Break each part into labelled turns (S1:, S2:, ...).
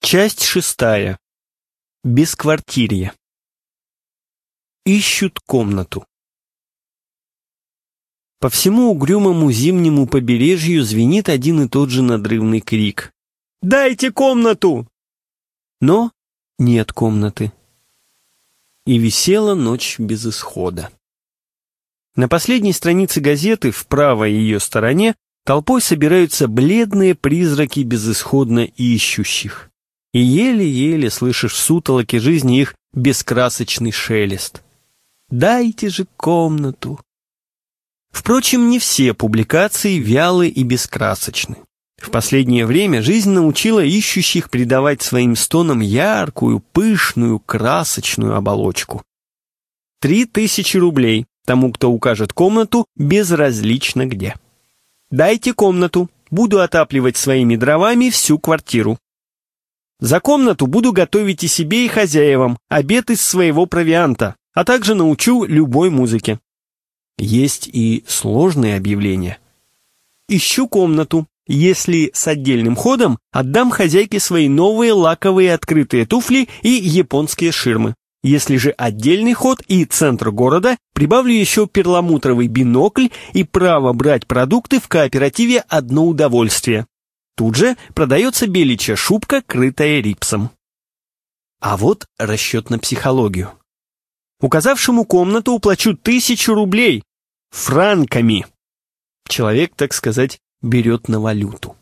S1: Часть шестая. Бесквартирье. Ищут комнату. По всему угрюмому зимнему побережью звенит один и тот же надрывный крик. «Дайте комнату!» Но нет комнаты. И висела ночь без исхода. На последней странице газеты, в правой ее стороне, толпой собираются бледные призраки безысходно ищущих и еле-еле слышишь в сутолоке жизни их бескрасочный шелест. «Дайте же комнату!» Впрочем, не все публикации вялы и бескрасочны. В последнее время жизнь научила ищущих придавать своим стонам яркую, пышную, красочную оболочку. Три тысячи рублей тому, кто укажет комнату, безразлично где. «Дайте комнату, буду отапливать своими дровами всю квартиру. За комнату буду готовить и себе, и хозяевам обед из своего провианта, а также научу любой музыке. Есть и сложные объявления. Ищу комнату. Если с отдельным ходом, отдам хозяйке свои новые лаковые открытые туфли и японские ширмы. Если же отдельный ход и центр города, прибавлю еще перламутровый бинокль и право брать продукты в кооперативе «Одно удовольствие». Тут же продается беличья шубка, крытая рипсом. А вот расчет на психологию. Указавшему комнату уплачу тысячу рублей. Франками. Человек, так сказать, берет на валюту.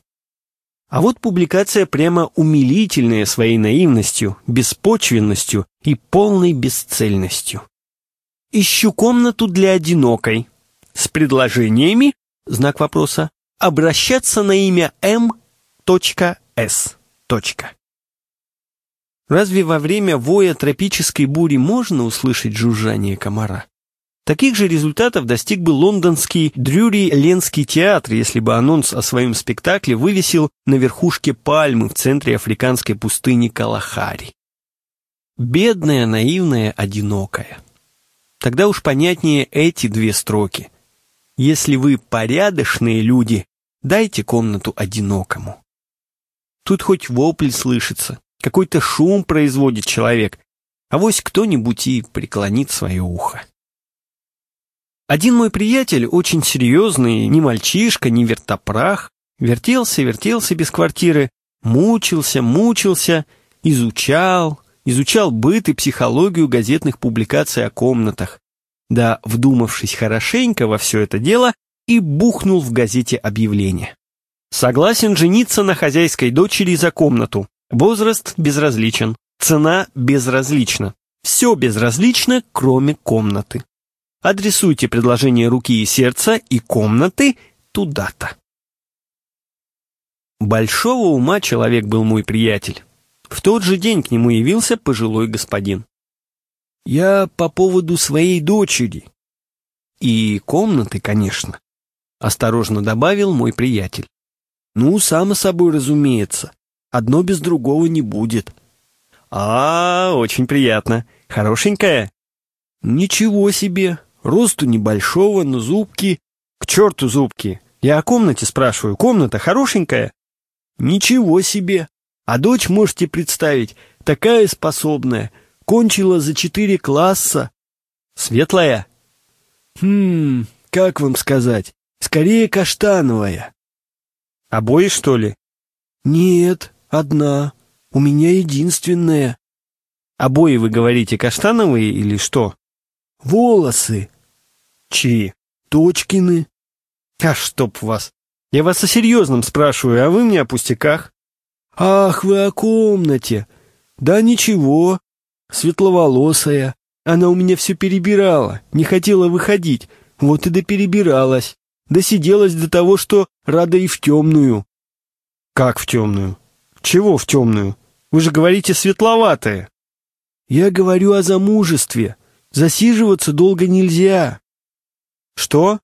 S1: А вот публикация прямо умилительная своей наивностью, беспочвенностью и полной бесцельностью. Ищу комнату для одинокой. С предложениями, знак вопроса, обращаться на имя М с. Разве во время воя тропической бури можно услышать жужжание комара? Таких же результатов достиг бы лондонский Дрюри-Ленский театр, если бы анонс о своем спектакле вывесил на верхушке пальмы в центре африканской пустыни Калахари. Бедная, наивная, одинокая. Тогда уж понятнее эти две строки. Если вы порядочные люди, дайте комнату одинокому. Тут хоть вопль слышится, какой-то шум производит человек, а вось кто-нибудь и преклонит свое ухо. Один мой приятель, очень серьезный, ни мальчишка, ни вертопрах, вертелся, вертелся без квартиры, мучился, мучился, изучал, изучал быт и психологию газетных публикаций о комнатах. Да, вдумавшись хорошенько во все это дело, и бухнул в газете объявление. Согласен жениться на хозяйской дочери за комнату. Возраст безразличен. Цена безразлична. Все безразлично, кроме комнаты. Адресуйте предложение руки и сердца и комнаты туда-то. Большого ума человек был мой приятель. В тот же день к нему явился пожилой господин. «Я по поводу своей дочери». «И комнаты, конечно», — осторожно добавил мой приятель. Ну, само собой разумеется. Одно без другого не будет. А, очень приятно. Хорошенькая? Ничего себе. Росту небольшого, но зубки... К черту зубки. Я о комнате спрашиваю. Комната хорошенькая? Ничего себе. А дочь, можете представить, такая способная. Кончила за четыре класса. Светлая? Хм, как вам сказать? Скорее каштановая. Обои, что ли? Нет, одна. У меня единственная. Обои, вы говорите, каштановые или что? Волосы. Чьи? Точкины. А чтоб вас. Я вас о серьезном спрашиваю, а вы мне о пустяках. Ах, вы о комнате. Да ничего. Светловолосая. Она у меня все перебирала, не хотела выходить. Вот и доперебиралась. Досиделась до того, что рада и в темную. Как в темную? Чего в темную? Вы же говорите светловатое. Я говорю о замужестве. Засиживаться долго нельзя. Что?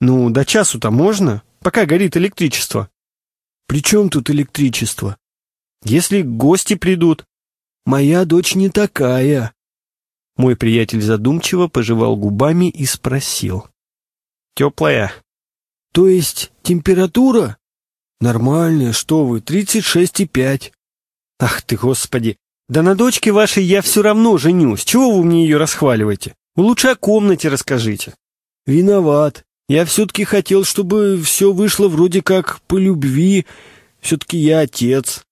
S1: Ну, до часу-то можно, пока горит электричество. При чем тут электричество? Если гости придут. Моя дочь не такая. Мой приятель задумчиво пожевал губами и спросил. Теплая? То есть температура? Нормальная, что вы, 36,5. Ах ты, господи! Да на дочке вашей я все равно женюсь. Чего вы мне ее расхваливаете? Вы лучше о комнате расскажите. Виноват. Я все-таки хотел, чтобы все вышло вроде как по любви. Все-таки я отец.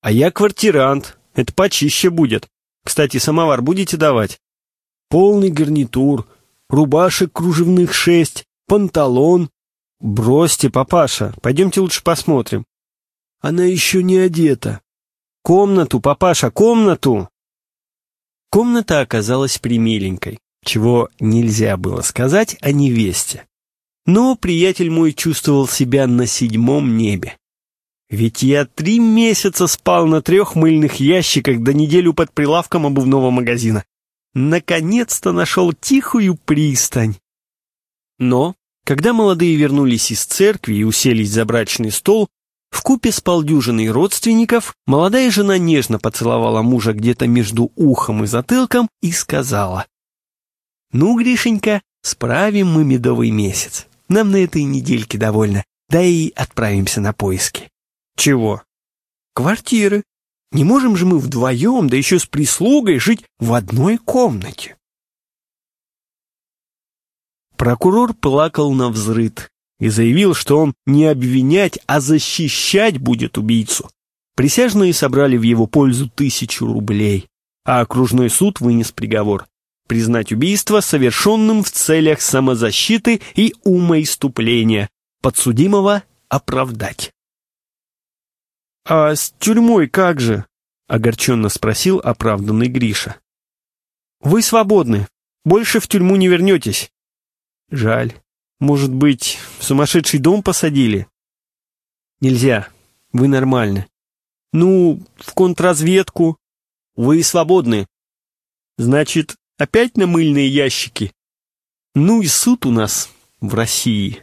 S1: А я квартирант. Это почище будет. Кстати, самовар будете давать? Полный гарнитур, рубашек кружевных шесть, панталон. Бросьте, папаша, пойдемте лучше посмотрим. Она еще не одета. Комнату, папаша, комнату! Комната оказалась примиленькой, чего нельзя было сказать о невесте. Но приятель мой чувствовал себя на седьмом небе. Ведь я три месяца спал на трех мыльных ящиках до неделю под прилавком обувного магазина. Наконец-то нашел тихую пристань. Но, когда молодые вернулись из церкви и уселись за брачный стол, в купе с полдюжиной родственников молодая жена нежно поцеловала мужа где-то между ухом и затылком и сказала, «Ну, Гришенька, справим мы медовый месяц. Нам на этой недельке довольно. Да и отправимся на поиски». «Чего?» «Квартиры. Не можем же мы вдвоем, да еще с прислугой, жить в одной комнате». Прокурор плакал на взрыд и заявил, что он не обвинять, а защищать будет убийцу. Присяжные собрали в его пользу тысячу рублей, а окружной суд вынес приговор признать убийство совершенным в целях самозащиты и умоиступления, подсудимого оправдать. «А с тюрьмой как же?» — огорченно спросил оправданный Гриша. «Вы свободны, больше в тюрьму не вернетесь». «Жаль. Может быть, в сумасшедший дом посадили?» «Нельзя. Вы нормальны». «Ну, в контрразведку». «Вы свободны». «Значит, Опять на мыльные ящики? Ну и суд у нас в России.